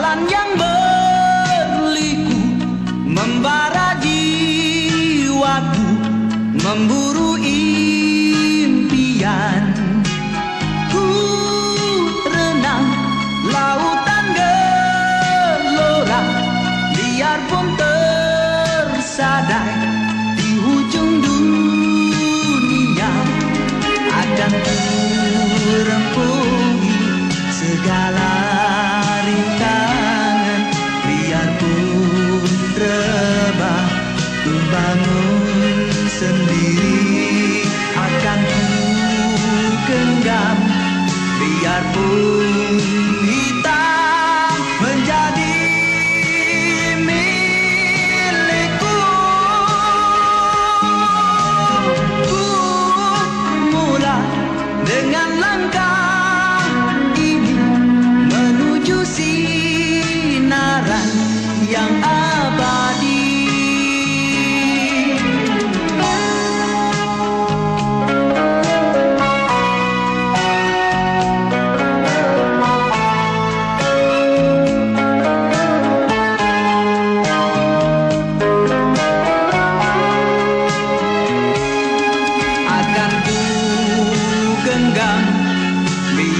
jalan yang berliku membara jiwaku memburu ini bangun sendiri akan ku genggam. Biarpun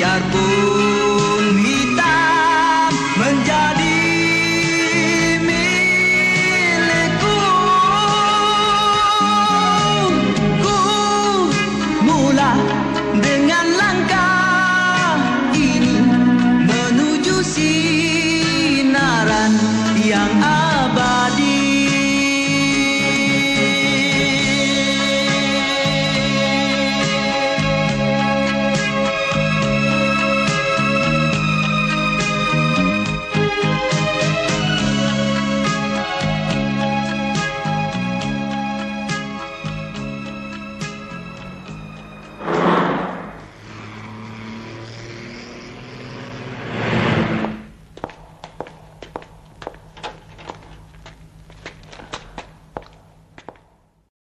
akan ku genggam biarpun